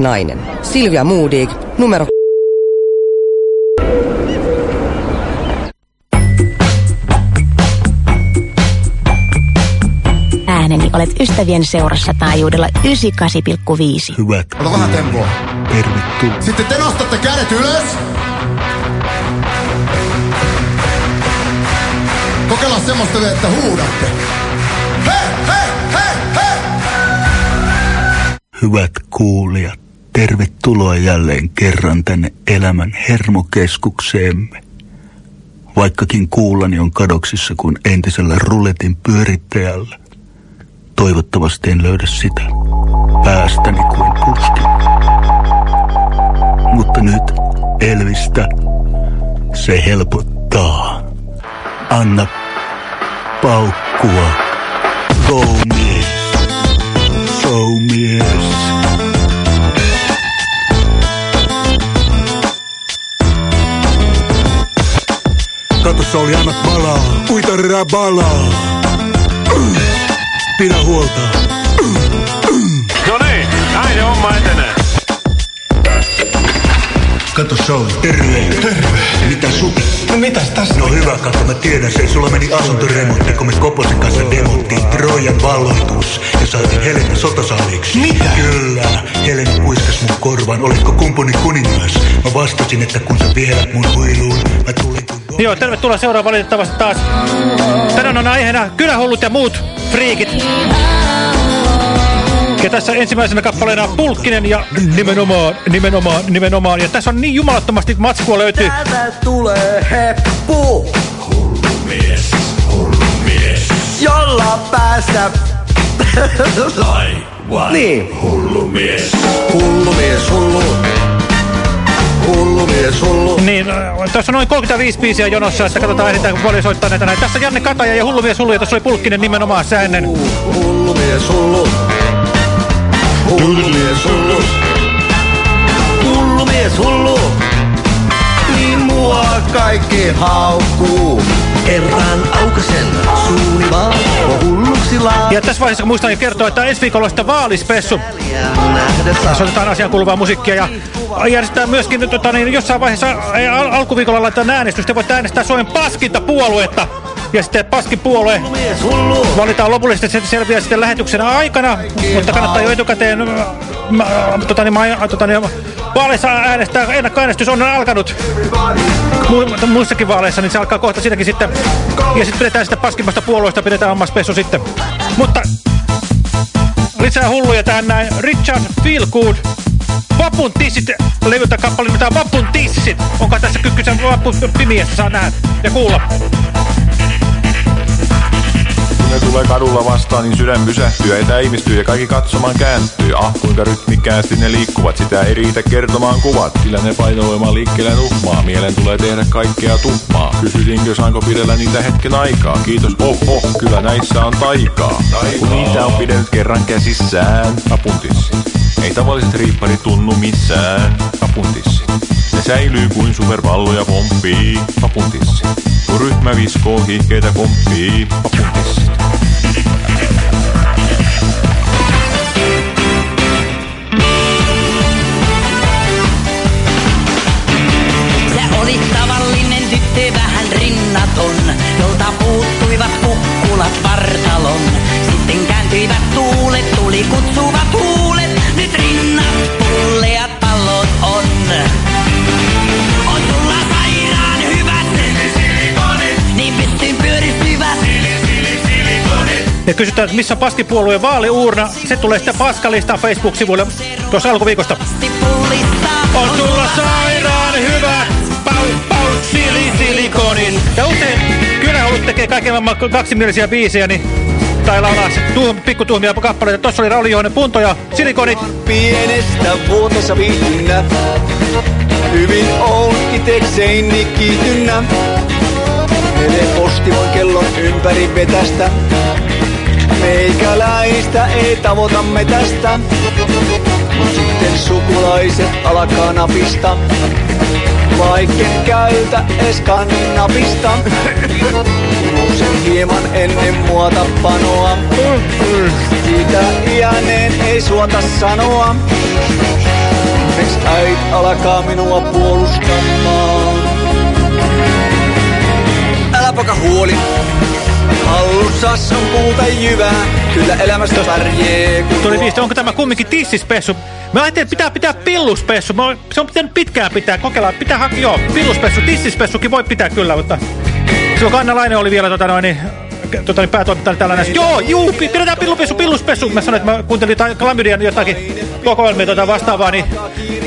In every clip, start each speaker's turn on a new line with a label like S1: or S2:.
S1: nainen. Silvia Moodig, numero
S2: ääneni olet ystävien seurassa taajuudella 98,5.
S3: Hyvät.
S4: Ota vähän tempoa.
S3: Tervetuloa.
S4: Sitten te nostatte kädet ylös. Kokeillaan semmoista, että huudatte. Hei, hei, hei, hei!
S3: Hyvät kuulijat, tervetuloa jälleen kerran tänne elämän hermokeskukseemme. Vaikkakin kuullani on kadoksissa kuin entisellä ruletin pyörittäjällä. Toivottavasti en löydä sitä päästäni kuin puski. Mutta nyt Elvistä se helpottaa. Anna paukkua. Go mies. Oli annat balaa, uitarraa balaa. Pidä huolta.
S5: No niin, näin homma etenee.
S3: Kato Sauli, terve. Terve. Mitä sun?
S6: No mitäs tässä?
S3: No hyvä, kato, mä tiedän sen. Sulla meni asuntoremontti, kun me Koposen kanssa demottiin Trojan valloitus ja saatiin Helena sotasaaliksi.
S6: Mitä?
S3: Kyllä. Helena kuiskas mun korvaan. Oletko kumpuni kuningas? Mä vastasin, että kun sä vihelät mun huiluun, mä tulin.
S7: Joo, tervetuloa seuraan valitettavasti taas. Tänään on aiheena kylähullut ja muut friikit. Ja tässä ensimmäisenä kappaleena Pulkkinen ja nimenomaan, nimenomaan, nimenomaan. Ja tässä on niin jumalattomasti matskua löytyy.
S8: Täältä tulee heppu.
S5: Mies, hullu mies.
S8: Jolla päästä...
S5: Aivan
S8: Niin.
S5: hullu mies.
S8: Hullu mies, hullu. Hullu mies, hullu.
S7: Niin, äh, tässä on noin 35 biisiä jonossa, että katsotaan ehditään, kun paljon soittaa näitä näin. Tässä Janne Kataja ja Hullu mies hullu, ja tässä oli Pulkkinen nimenomaan säännen.
S8: Hullu mies, hullu. Hullu mies, hullu. Hullu mies, hullu. Niin mua kaikki haukkuu. Kerran aukasen suuni vaan, hulluksi.
S7: Ja tässä vaiheessa muistan kertoa, että ensi viikolla on sitten vaalispessu. Soitetaan asiaan kuuluvaa musiikkia ja järjestetään myöskin tota, niin jossain vaiheessa al alkuviikolla laitetaan äänestys. Te voitte äänestää Suomen paskinta puoluetta. Ja sitten paskin puolue
S8: mies, hullu.
S7: valitaan lopullisesti, se selviää sitten lähetyksen aikana, mutta kannattaa jo etukäteen mä, tota, niin, tota, niin, vaaleissa äänestää, ennakkoäänestys on alkanut Mu muissakin vaaleissa, niin se alkaa kohta siinäkin sitten. Ja sitten pidetään sitä paskimmasta puolueesta, pidetään oma spessu sitten. Mutta lisää hulluja tähän näin. Richard Feelgood. Vapun tissit, levyltä kappale nimeltään Vapun tissit. Onko tässä kykyisen vapun pimiessä saa nähdä ja kuulla.
S5: Kun ne tulee kadulla vastaan, niin sydän pysähtyy, ei täimistyy ja kaikki katsomaan kääntyy. Ah, kuinka rytmikkäästi ne liikkuvat, sitä ei riitä kertomaan kuvat. Sillä ne painovoimaa liikkeelle nuhmaa, mielen tulee tehdä kaikkea tuhmaa. Kysyisinkö saanko pidellä niitä hetken aikaa? Kiitos, oh oh, kyllä näissä on taikaa. Kun niitä on pidellyt kerran käsissään, apuntissi. Ei tavalliset riipparit tunnu missään, apuntissi. Ne säilyy kuin superpalloja pomppii, papuntissi. Kun ryhmä viskoo hihkeitä komppii, papuntissi.
S9: Tyttö vähän rinnaton, jolta puuttuivat kukkulat vartalon. Sitten kääntyivät tuulet, tuli kutsuvat huulet, nyt rinnat pulleat pallot on. On sulla sairaan hyvät niin pystyn pyöristyvät.
S7: Ja kysytään, että missä on paskipuolueen vaaliuurna. Se tulee sitten Paskalista Facebook-sivuille tuossa alkuviikosta. On sulla sairaan hyvä pau, pau, sili, silikonit. Ja usein kylähullut tekee kaiken maailman kaksimielisiä biisejä, niin tai laulaa se tuh, pikkutuhmia kappaleita. Tuossa oli Rauli Johonen Punto ja silikonit.
S10: Pienestä vuotossa viihdynnä, hyvin on iteksein nikitynnä. Mene postimon kellon ympäri vetästä, meikäläistä ei tavoita metästä. Mut sitten sukulaiset alkaa napista. Vaikken käytä es kannabista. Nousen hieman ennen muota panoa. Siitä iäneen ei suota sanoa. Miksi äit alkaa minua puolustamaan? Älä poka huoli, hallussas on puuta jyvää. Kyllä elämästä kun
S7: Tuli viesti, onko tämä kumminkin tissispessu? Mä ajattelin, että pitää pitää pilluspessu. Se on pitänyt pitkään pitää, kokeilla. Pitää hakea, joo, pilluspessu. Tissispessukin voi pitää kyllä, mutta... Silloin Kannalainen oli vielä tota noin, tota, niin päätoimittaja tällainen. Joo, juu, pi- pidetään pilluspessu, pilluspessu. Mä sanoin, että mä kuuntelin jotain Klamydian jotakin kokoelmia tota vastaavaa, niin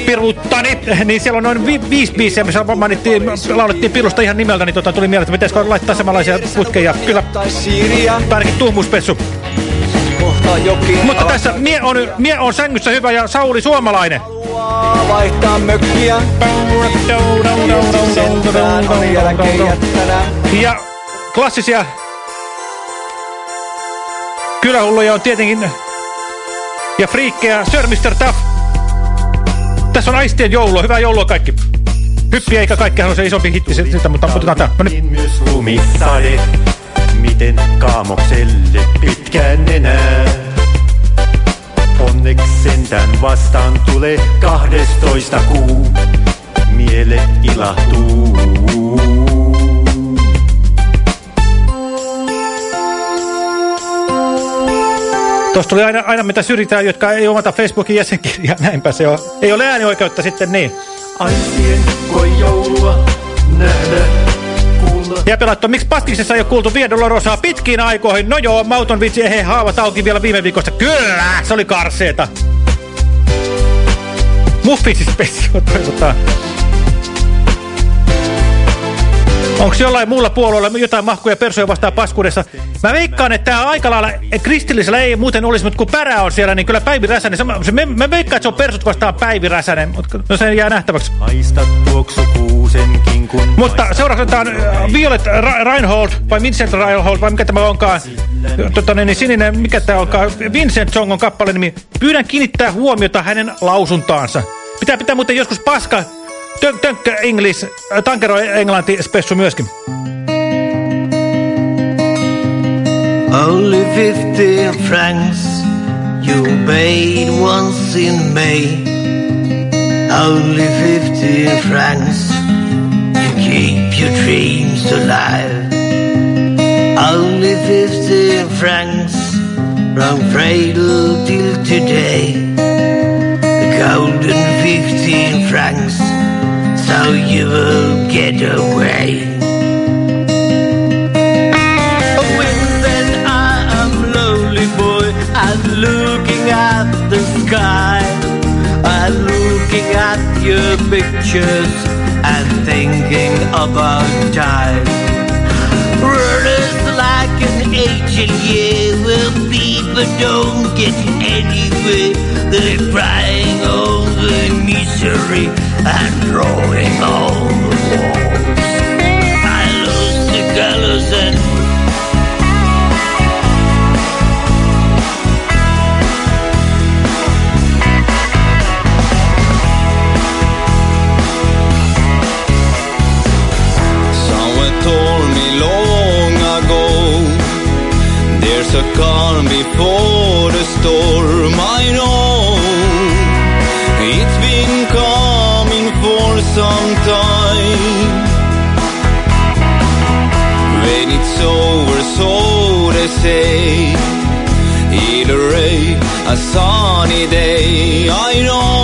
S7: piruuttani, niin siellä on noin vi viisi biisiä, missä mainittiin, laulettiin pillusta ihan nimeltä, niin tota, tuli mieleen, että pitäisikö laittaa samanlaisia putkeja. Kyllä,
S10: Tai
S7: ainakin tuhmuspessu. Mutta tässä mie on, mie on sängyssä hyvä ja Sauli suomalainen.
S10: haluaa vaihtaa mökkiä.
S7: Ja klassisia kylähulluja on tietenkin ja friikkejä Sir Mr. Tough. Tässä on aistien joulua. Hyvää joulua kaikki. Hyppi eikä kaikkihan on se isompi hitti sitä, mutta otetaan tää. No niin.
S6: Miten kaamokselle pitkään enää. Onneksi sentään vastaan tulee 12 kuu, miele ilahtuu.
S7: Tuossa tuli aina, aina mitä syrjitään, jotka ei omata Facebookin jäsenkirjaa. Näinpä se on. Ei ole äänioikeutta sitten niin.
S6: Aistien voi joulua nähdä.
S7: Ja pelattu, miksi Pastiksessa ei ole kuultu Via Dolorosaa pitkiin aikoihin? No joo, mauton vitsi, ehe, haavat auki vielä viime viikosta. Kyllä, se oli karseeta. Muffinsispessio toivotaan. Onko jollain muulla puolueella jotain mahkuja persoja vastaan paskuudessa? Mä veikkaan, että tämä aika lailla kristillisellä ei muuten olisi, mutta kun Pärä on siellä, niin kyllä Päivi Räsänen, se, mä, mä veikkaan, että se on persut vastaan Päivi Räsänen, mutta no se jää nähtäväksi.
S6: Haista tuoksu kuusenkin kun
S7: Mutta seuraavaksi on Violet Ra Reinhold, vai Vincent Reinhold, vai mikä tämä onkaan? Tota, niin, niin sininen, mikä tämä onkaan? Vincent Song on kappale nimi. Pyydän kiinnittää huomiota hänen lausuntaansa. Pitää pitää muuten joskus paska. Tön, tönkkö English, äh, tankero englanti spessu myöskin.
S8: Only 15 francs you paid once in May. Only 15 francs dreams to life. Only fifteen francs from cradle till today. The golden fifteen francs, so you will get away. I'm looking at the sky. Looking at your pictures about time. Runners like an angel, yeah, well people don't get anywhere. They're crying over misery and drawing on the walls. I lose the colors and
S11: calm before the storm I know. It's been coming for some time. When it's over so they say It'll rain a sunny day. I know.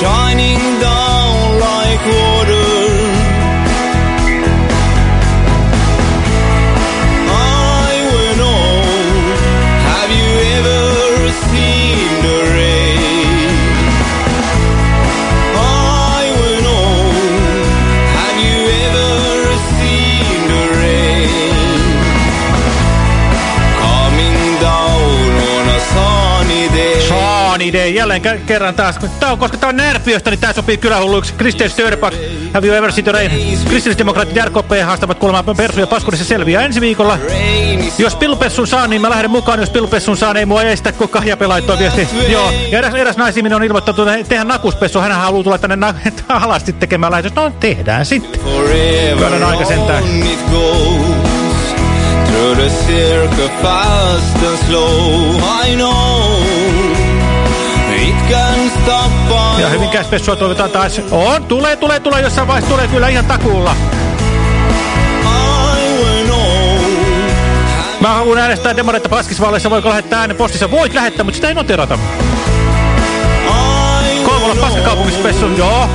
S11: Shining down like water
S7: jälleen kerran taas. Tää on, koska tää on närpiöstä, niin tää sopii kylähulluiksi. Christian Stöderback, Have you ever seen rain? Kristillisdemokraatit RKP haastavat kuulemaan Persu ja Paskurissa selviää ensi viikolla. Jos pillupessun saa, niin mä lähden mukaan. Jos pillupessun saa, niin ei mua estä, kun Kahjape laittoi viesti. Joo, ja eräs, eräs naisihminen on ilmoittanut, että tehdään nakuspessu. Hän haluaa tulla tänne alasti tekemään lähetys. No, tehdään sitten. Kyllä aika sentään.
S11: through the circle fast and slow. I know
S7: Ja Hyvinkään spessua toivotaan taas. On, tulee, tulee, tulee. Jossain vaiheessa tulee kyllä ihan takuulla. Mä haluan äänestää demoreita paskisvaaleissa. Voiko lähettää äänen postissa? Voit lähettää, mutta sitä ei noterata. Kouvola paskakaupungispessu, joo.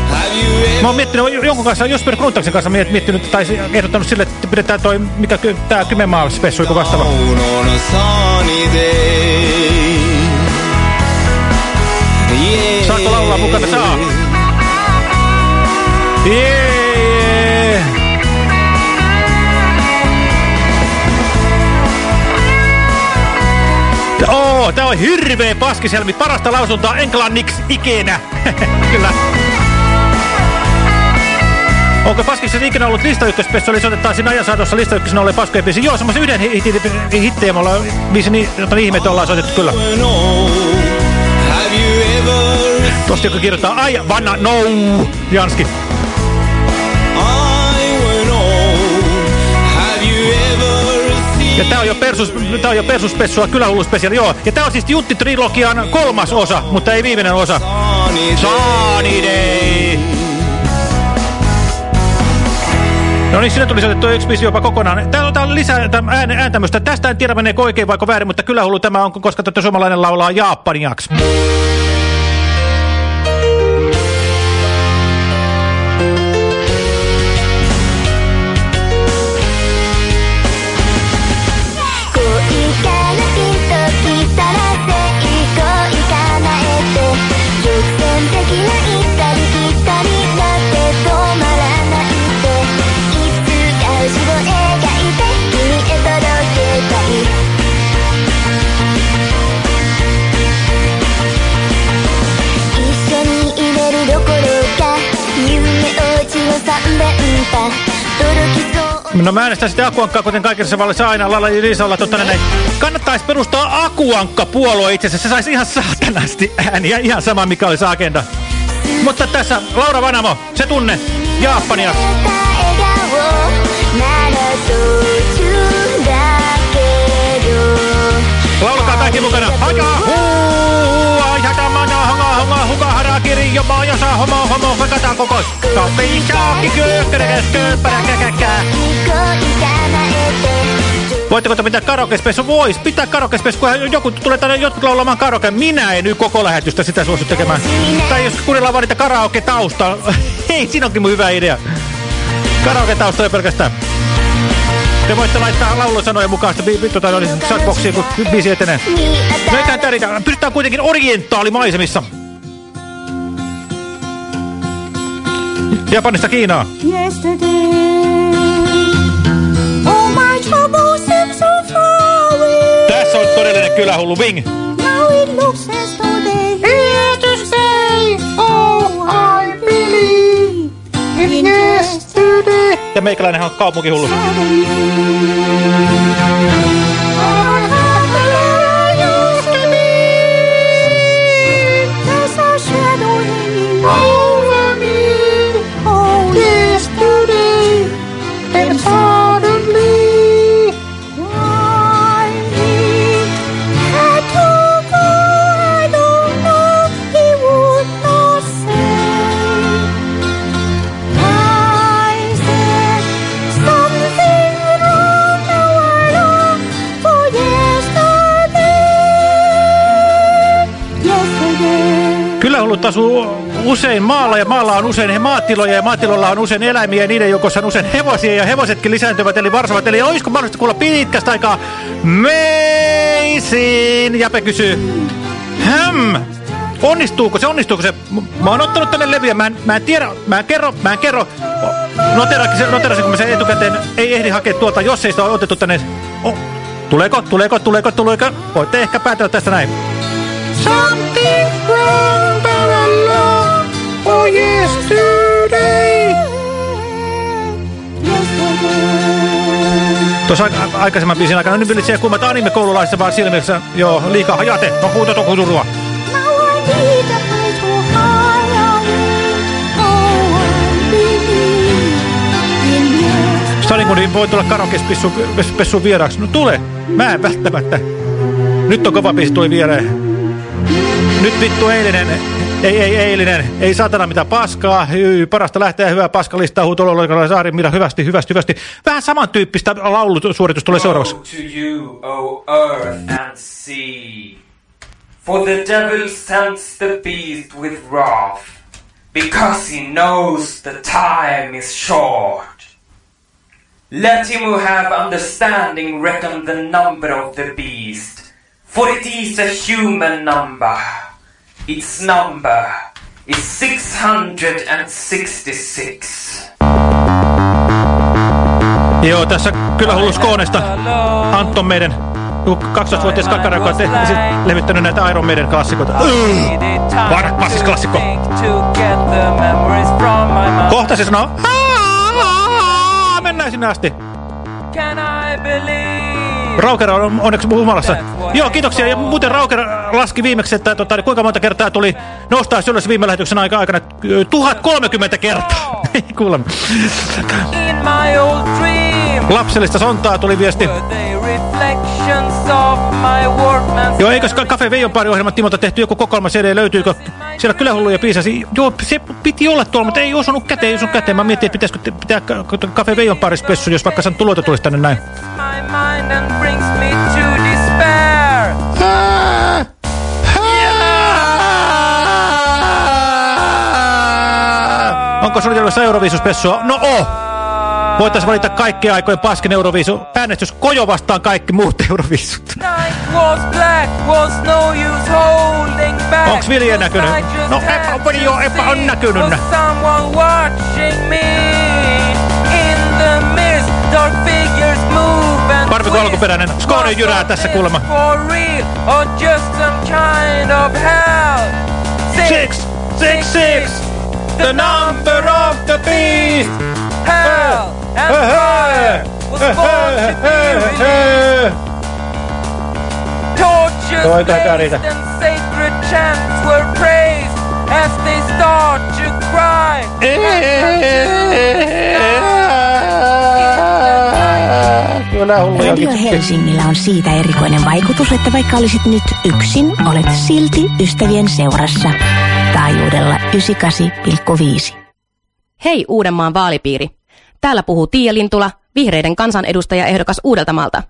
S7: Mä oon miettinyt jonkun kanssa, Josper Gruntaksen kanssa miet, miettinyt, tai ehdottanut sille, että pidetään toi, mikä tää Kymenmaa spessu, joku vastaava.
S11: On a sunny day. Yeah.
S7: Saako laulaa mukana? Saa. Jee! Oo, tää on hirveä paskiselmi. Parasta lausuntoa englanniksi ikinä. Kyllä. Onko Paskissa ikinä ollut lista ykköspessu, eli se otetaan siinä ajan saatossa lista ykkösenä olleen paskoja biisi? Joo, semmoisen yhden hitin hittejä me ollaan, biisi, niin, jota ihmeitä ollaan soitettu kyllä. Tosta joka kirjoittaa, Janski.
S11: I will know. Seen
S7: Ja tää on jo persus, tää on jo persuspessua, kylähulluspesiaali, joo. Ja tää on siis Juntti-trilogian kolmas osa, mutta ei viimeinen osa. Sunny Day. No niin, sinne tuli soitettu yksi jopa kokonaan. Täällä on, täällä on lisää ään, ääntämystä. Tästä en tiedä meneekö oikein vai väärin, mutta kylähullu tämä on, koska tätä suomalainen laulaa japaniaksi. No mä äänestän sitten Akuankkaa, kuten kaikissa vallissa aina Lalla ja Liisalla. Totta, näin. Kannattaisi perustaa Akuankka-puolue itse asiassa. Se saisi ihan saatanasti ääniä, ihan sama mikä olisi agenda. Mutta tässä Laura Vanamo, se tunne, Japania. Laulakaa kaikki mukana. Aika huu, jopa, josa, homo, homo, hakataan koko. Kapi, shaaki, köökkäräkäs, kööppärä, käkäkää. Voitteko te pitää karaokespessu? Vois pitää karaokespessu, kun joku tulee tänne jotkut laulamaan karaoke. Minä en nyt koko lähetystä sitä suostu tekemään. Tai jos kuunnellaan vaan niitä karaoke tausta. Hei, siinä onkin mun hyvä idea. Karaoke tausta ei pelkästään. Te voitte laittaa laulusanoja mukaan sitä bi- tota, no, chatboxiin, kun biisi etenee. No tää riitä. Pysytään kuitenkin orientaalimaisemissa. Japanista Kiinaa.
S12: Oh so.
S7: Tässä on todellinen kylähullu Wing.
S12: Now it looks as though they're here to stay. Oh, I believe in yesterday.
S7: Ja meikäläinen on kaupunkihullu.
S12: There's
S7: Kylähullut asuu usein maalla ja maalla on usein maatiloja ja maatiloilla on usein eläimiä ja niiden joukossa on usein hevosia ja hevosetkin lisääntyvät eli varsavat. Eli olisiko mahdollista kuulla pitkästä aikaa meisin? Jape kysyy. Häm. Onnistuuko se, onnistuuko se? Mä oon ottanut tänne levyä, mä en, mä en tiedä, mä en kerro, mä en kerro. Noterasin, noterasin, kun mä sen etukäteen ei ehdi hakea tuolta, jos ei sitä ole otettu tänne. Oh. Tuleeko, tuleeko, tuleeko, tuleeko? Voitte ehkä päätellä tästä näin. Something wrong, Tuossa aika- aikaisemman biisin aikana nyt vilitsee kummat anime-koululaisissa vaan silmissä. Joo, liikaa hajate. No kuuta toku turua. Stalingradiin voi tulla karaokespessuun vieraaksi. No tule. Mä en välttämättä. Nyt on kova biisi tuli viereen. Nyt vittu eilinen. Ei, ei, eilinen. Ei satana mitä paskaa. Hyy, parasta lähteä hyvää paskalistaa. Huutololla saari, mitä hyvästi, hyvästi, hyvästi. Vähän samantyyppistä laulusuoritus tulee seuraavaksi.
S13: to you, O earth and sea. For the devil sends the beast with wrath, because he knows the time is short. Let him who have understanding reckon the number of the beast, for it is a human number. Its number is 666.
S7: Joo, tässä kyllä hullus koonesta. Anton meidän 12-vuotias kakara, joka on sit levittänyt näitä Iron Maiden klassikoita. Klassis klassikko. Kohta se sanoo, "Aa, mennään sinne asti. Rauker on onneksi humalassa. Joo, kiitoksia. Ja muuten Rauker laski viimeksi, että tota, kuinka monta kertaa tuli nostaa ylös viime lähetyksen aika aikana. 1030 kertaa. Kuulemme.
S14: In my old dream,
S7: Lapsellista sontaa tuli viesti. Joo, eikös Cafe Veijon pari ohjelma Timolta tehty joku kokoelma CD, löytyykö siellä kyllä hulluja biisasi? Joo, se piti olla tuolla, mutta ei osunut käteen, ei osunut käteen. Mä mietin, että pitäisikö te- pitää Cafe Veijon pari spessu, jos vaikka san tuloita tulisi tänne näin. Onko suunnitelmassa Euroviisuspessua? No oh! Voitaisiin valita kaikkien aikojen paskin Euroviisu. Äänestys Kojo vastaan kaikki muut Euroviisut.
S14: No.
S7: Onks Vilje näkynyt? No, epä- joo, epä on näkynyt. Parviko alkuperäinen? Skone jyrää tässä kuulemma. Six, six, six, the number of the beast.
S14: Hell
S15: Radio Helsingillä on siitä erikoinen vaikutus, että vaikka olisit nyt yksin, olet silti ystävien seurassa. Taajuudella 98,5.
S16: Hei Uudenmaan vaalipiiri. Täällä puhuu Tiia Lintula, vihreiden kansanedustajaehdokas Uudeltamaalta.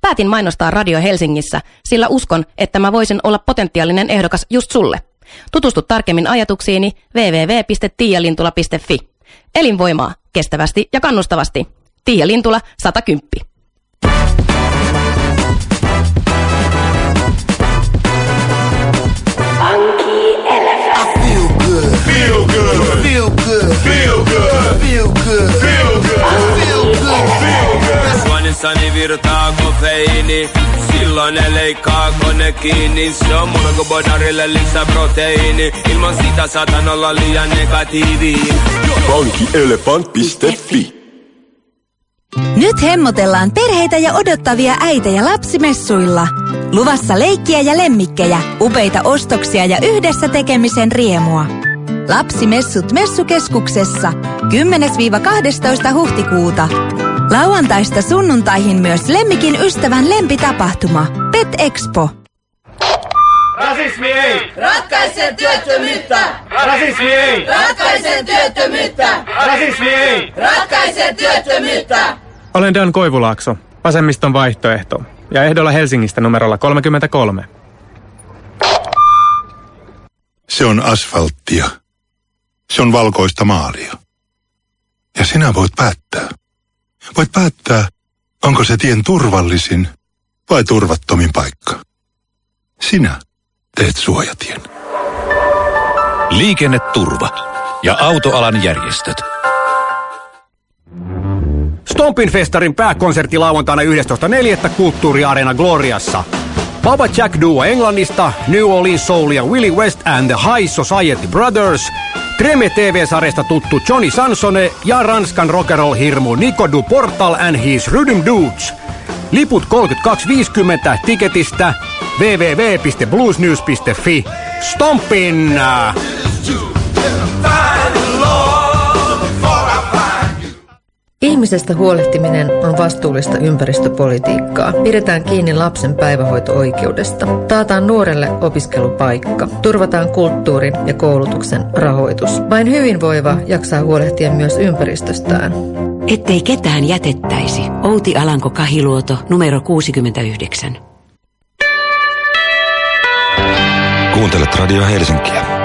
S16: Päätin mainostaa Radio Helsingissä, sillä uskon, että mä voisin olla potentiaalinen ehdokas just sulle. Tutustu tarkemmin ajatuksiini www.tiialintula.fi. Elinvoimaa, kestävästi ja kannustavasti. Tiia Lintula, 110.
S17: Feel good. Feel good. Feel good. Feel good. Feel good. Feel good. Feel good.
S4: Suonissani virtaa kofeiini Silloin ne leikkaako ne kiinni Se on mulle kuin bodarille lisää proteiini Ilman sitä saatan olla liian negatiivi
S18: Pankkielefant.fi
S19: Nyt hemmotellaan perheitä ja odottavia äitejä lapsimessuilla. Luvassa leikkiä ja lemmikkejä, upeita ostoksia ja yhdessä tekemisen riemua. Lapsimessut messukeskuksessa 10-12 huhtikuuta. Lauantaista sunnuntaihin myös lemmikin ystävän lempitapahtuma. Pet Expo.
S20: Rasismi ei!
S21: Ratkaise työttömyyttä!
S20: Rasismi ei!
S21: Ratkaise työttömyyttä!
S20: Rasismi ei!
S21: Ratkaise työttömyyttä!
S22: Olen Dan Koivulaakso, vasemmiston vaihtoehto, ja ehdolla Helsingistä numerolla 33.
S23: Se on asfalttia. Se on valkoista maalia. Ja sinä voit päättää. Voit päättää, onko se tien turvallisin vai turvattomin paikka. Sinä teet suojatien.
S8: Liikenneturva ja autoalan järjestöt.
S24: Stompin festarin pääkonsertti lauantaina 11.4. Kulttuuriareena Gloriassa. Baba Jack Duo Englannista, New Orleans Soul ja Willie West and the High Society Brothers, Treme TV-sarjasta tuttu Johnny Sansone ja Ranskan rock'n'roll-hirmu Nico Du Portal and his Rhythm Dudes. Liput 32.50 tiketistä www.bluesnews.fi. Stompin!
S25: Ihmisestä huolehtiminen on vastuullista ympäristöpolitiikkaa. Pidetään kiinni lapsen päivähoito-oikeudesta. Taataan nuorelle opiskelupaikka. Turvataan kulttuurin ja koulutuksen rahoitus. Vain hyvinvoiva jaksaa huolehtia myös ympäristöstään.
S26: Ettei ketään jätettäisi. Outi Alanko Kahiluoto, numero 69.
S27: Kuuntelet Radio Helsinkiä.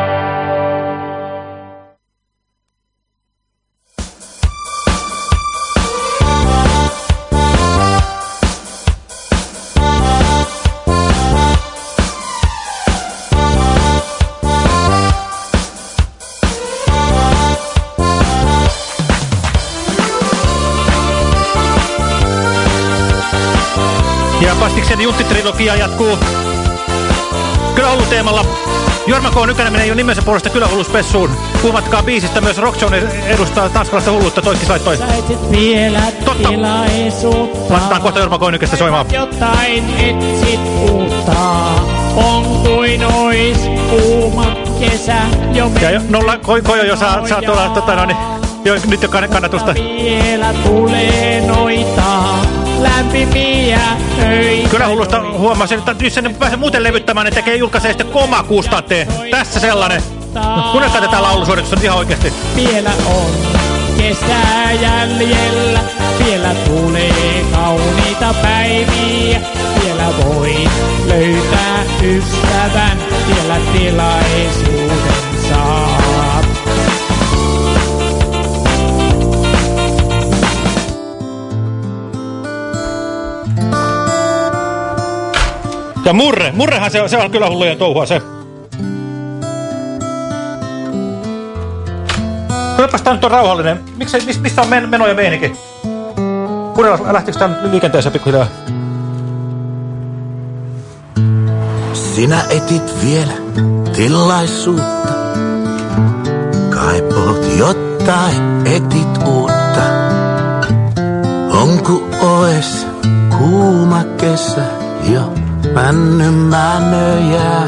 S7: Juntti-trilogia jatkuu Kylähullu teemalla. Jorma K. Nykänen menee jo nimensä puolesta Kylähulluspessuun. Puhumattakaan biisistä myös Rockzone edustaa tanskalaista hulluutta toikki laittoi.
S28: vielä
S7: Totta.
S28: tilaisuutta.
S7: Laitetaan kohta Jorma K. Nykästä soimaan.
S28: Jotain etsit uutta. On kuin ois kuuma kesä jo
S7: Ja jo, nolla ko, Kojo jo saa, saa tuolla, tota, no, niin, jo, nyt jo kann- kannatusta.
S28: Vielä tulee noita lämpimiä öitä.
S7: Kyllä hullusta huomasin, että jos sen pääsee muuten levyttämään, niin tekee julkaisee sitten koma kustanteen. Tässä sellainen. Kuunnelkaa tätä laulusuoritusta ihan oikeasti.
S28: Vielä on kesää jäljellä, vielä tulee kauniita päiviä. Vielä voi löytää ystävän, vielä tilaisuuden
S7: Ja murre. Murrehan se se on kyllä hullujen touhua se. Kylläpäs tää nyt on rauhallinen. Miksei, mis, mistä on men, meno ja meininki? Kuunnellaan, lähtikö tää nyt liikenteessä pikkuhiljaa?
S29: Sinä etit vielä tilaisuutta. Kaipoot jotain, etit uutta. Onko oes kuuma kesä jo männymänöjää?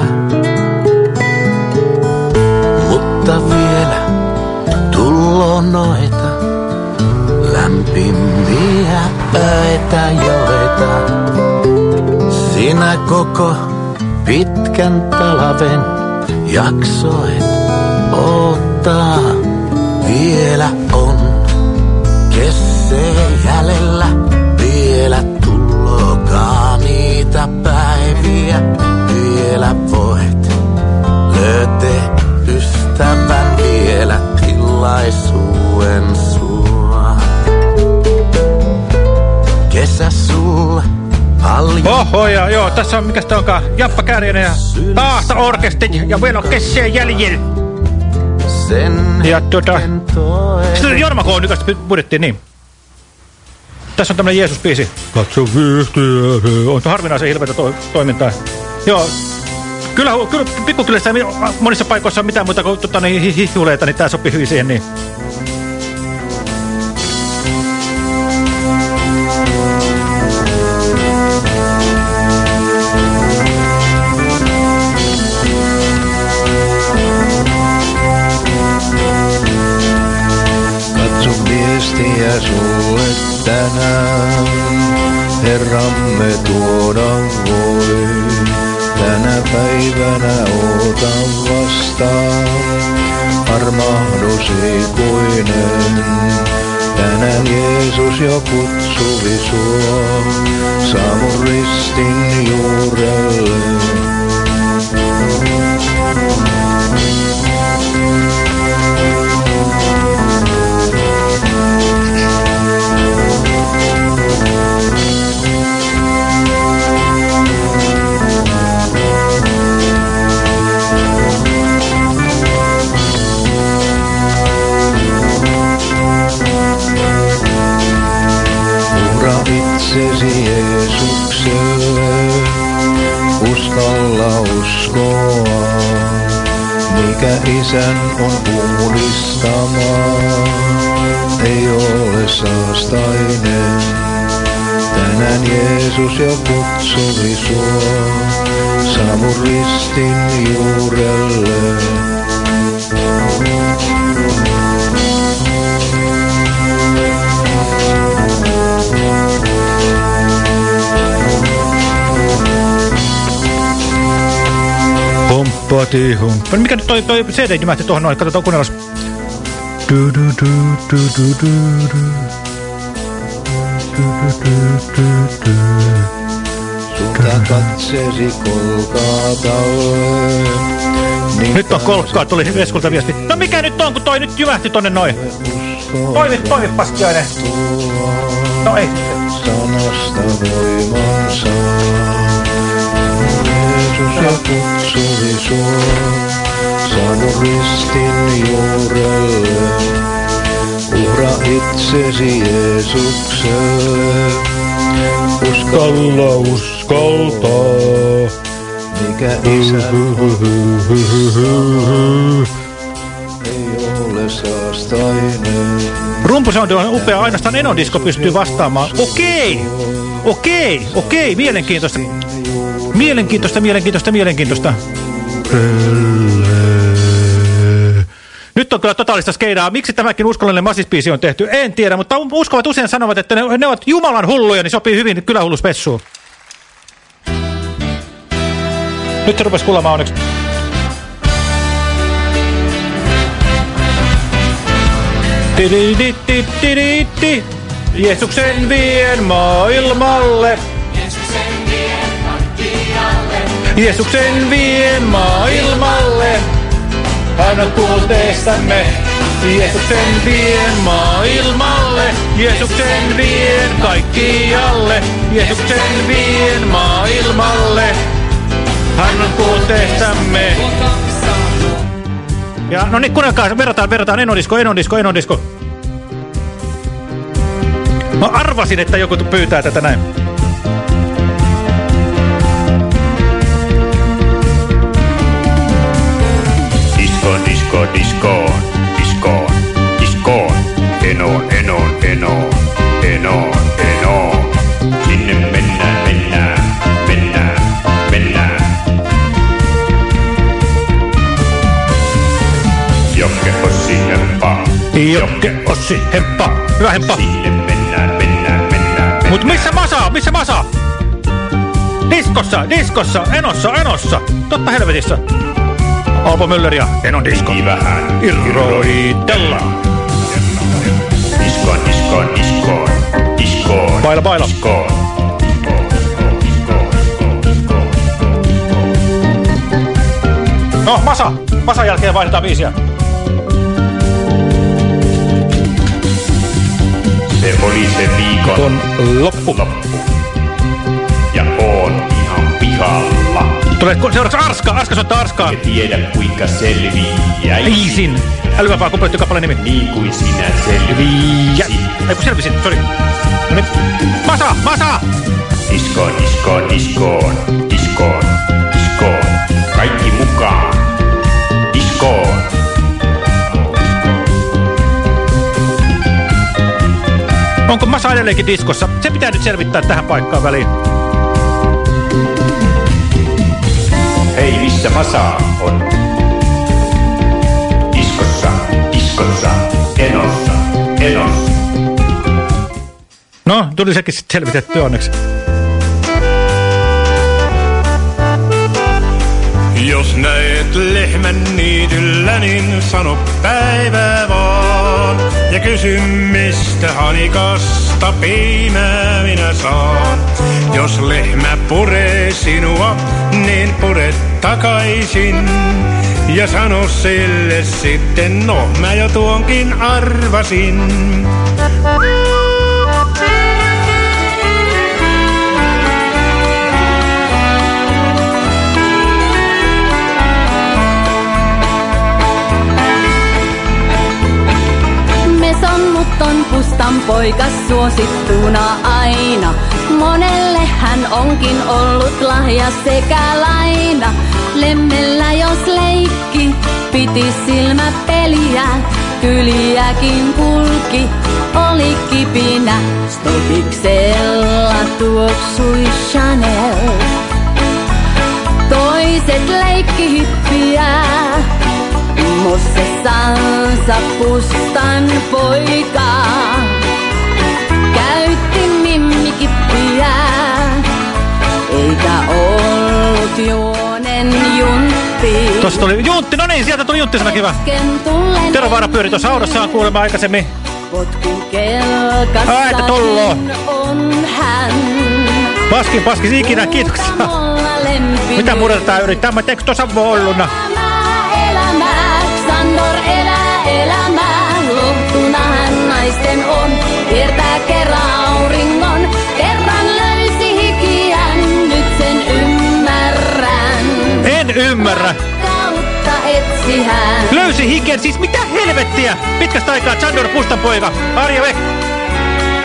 S29: Mutta vielä tullo noita lämpimiä öitä joita. Sinä koko pitkän talven jaksoit odottaa. Vielä on kesse tilaisuuden sua. Kesä sulle paljon
S7: Oho, ja joo, tässä on, mikäs tää onkaan? Jappa Kääriäinen ja Taasta orkesti ja vielä on kesseen jäljellä.
S29: sen
S7: Ja tota... Sitten Jorma K. Nykästä budjettiin, niin. Tässä on tämmönen Jeesus-biisi. Katso vihtiä. On harvinaisen hilveitä to toimintaa. Joo. Kyllä, kyllä pikkukylässä ei monissa paikoissa ole mitään muuta kuin tota, niin, hi- hihuleita, niin tää sopii hyvin siihen. Niin.
S30: Sulle tänään, Herramme tuoda voi. Päivänä otan vastaan, armahdus ikuinen. Tänään Jeesus jo kutsuvi sua, saavu ristin juurelle. Isän on puhdistama, ei ole saastainen. Tänään Jeesus jo kutsui sua, saavu ristin juurelle.
S7: Humppati humppa. Mikä nyt toi, toi CD jymähti tuohon noin? Katsotaan kuunnellaan. Du, du, du, du, du, du, du. Du, du, du, du, du.
S30: Katseesi.
S7: Nyt on kolkkaa, tuli Veskulta viesti. No mikä nyt on, kun toi nyt jymähti tonne noin? Toimi, toimi paskiainen. No ei.
S30: Sanasta voiman saa. Jeesus jo kutsui sua, saavu ristin juurelle. Uhra itsesi Jeesukselle. Uskalla uskaltaa, mikä isä ei ole saastainen.
S7: Rumpusoundi on upea, ainoastaan Enodisko pystyy vastaamaan. Okei, okei, okei, mielenkiintoista. Mielenkiintoista, mielenkiintoista, mielenkiintoista. Nyt on kyllä totaalista skeidaa. Miksi tämäkin uskollinen massispiisi on tehty? En tiedä, mutta uskovat usein sanovat, että ne, ne ovat Jumalan hulluja, niin sopii hyvin kylähulluspessuun. Nyt se rupesi kuulemaan onneksi. Jeesuksen vien maailmalle. Jeesuksen vien maailmalle. Hän on kuulteestamme. Jeesuksen vien maailmalle. Jeesuksen vien kaikkialle. Jeesuksen vien maailmalle. Hän on kuulteestamme. Ja no niin, kuunnelkaa, verrataan, verrataan, enodisko, enodisko, enodisko. Mä arvasin, että joku pyytää tätä näin.
S31: Diskoon, diskoon, diskoon, diskoon. Enoon, enoon, enoon, enoon, enoon. Sinne mennään, mennään, mennään, mennään. Jokke Ossi hemppa.
S7: Jokke Ossi hemppa. Hyvä hemppa.
S31: Sinne mennään, mennään, mennään.
S7: Mut missä Masa? Missä Masa? Diskossa, diskossa, enossa, enossa. Totta helvetissä. Alpo Müller ja Enon disko.
S31: vähän
S7: irroitellaan.
S31: Diskoon, diskoon, diskoon, diskoon.
S7: Baila, baila.
S31: Diskoon.
S7: No, Masa. Masan jälkeen vaihdetaan viisiä.
S31: Se oli se viikon
S7: On loppu.
S31: loppu. Ja oon ihan pihalla.
S7: Tulee seuraavaksi Arska. Arska soittaa Arskaa.
S31: Ja tiedä kuinka selviää.
S7: Iisin. Älyvapaa kompletti kappaleen nimi.
S31: Niin kuin sinä
S7: Ja,
S31: selviisit.
S7: ei kun selvisin, sori. No niin. Masa, Masa!
S31: Diskoon, diskoon, diskoon, diskoon, diskoon. Kaikki mukaan. Diskoon.
S7: Onko Masa edelleenkin diskossa? Se pitää nyt selvittää tähän paikkaan väliin.
S31: Hei, missä Masa on? Diskossa, diskossa, enossa, enossa.
S7: No, tuli sekin sitten selvitetty onneksi.
S32: Jos näet lehmän niityllä, niin sano päivä vaan. Ja kysy, mistä hanikasta piimää minä saan. Jos lehmä puree sinua, niin pure takaisin. Ja sano sille sitten, no mä jo tuonkin arvasin.
S22: Mesonnut on pustan poikas suosittuna aina. Monelle hän onkin ollut lahja sekä laina. Lemmellä jos leikki, piti silmäpeliä, kyliäkin kulki, oli kipinä. Stokiksella tuoksui Chanel. Toiset leikki hippiä, Mossessansa pustan poikaa. Käytti mimmikippiä, eikä ollut juonen juntti.
S7: Tuossa tuli Juntti, no niin, sieltä tuli Juntti sana kiva. Tero Vaara pyöri tuossa autossaan kuulemma aikaisemmin. Ai, että tulloo.
S22: on hän.
S7: Paskin, paskin, ikinä, kiitoksia. Mitä murretaan yrittää? Mä teekö tuossa volluna?
S22: Kiertää kerran auringon. Kerran löysi hikiän, nyt sen ymmärrän.
S7: En ymmärrä.
S22: Kautta etsi hän.
S7: Löysi hiken, siis mitä helvettiä? Pitkästä aikaa Chandor Pustan poika, Arja Vek.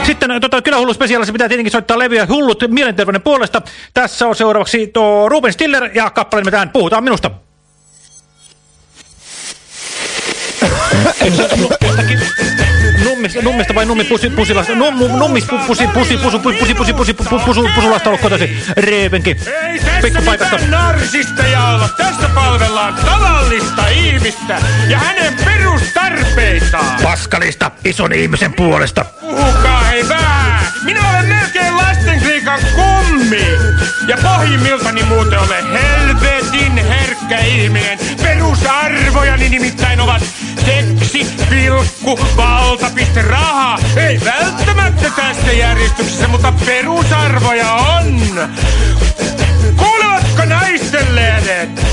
S7: Sitten tota, kyllä hullu spesiaalissa pitää tietenkin soittaa levyä hullut mielenterveyden puolesta. Tässä on seuraavaksi tuo Ruben Stiller ja kappale nimetään Puhutaan minusta. Nummista, nummista vai nummi pusi, pusilasta? Num, nummis pu- pusi, pusi, pusu, pusi, pusi, pusi, pusi, pusu, pusu, pusulasta ollut kotoisin. Reepenki.
S32: Ei tässä mitään narsisteja olla. Tässä palvellaan tavallista ihmistä ja hänen perustarpeitaan.
S7: Paskalista ison ihmisen puolesta.
S32: Puhukaa hei vähän. Minä olen melkein lastenkliikan kummi. Ja pohjimmiltani muuten olen helvetin herkkä ihminen. Perusarvojani nimittäin ovat seksi, pilkku, valtapiste, raha. Ei välttämättä tässä järjestyksessä, mutta perusarvoja on. Kuulevatko naisten lehdet?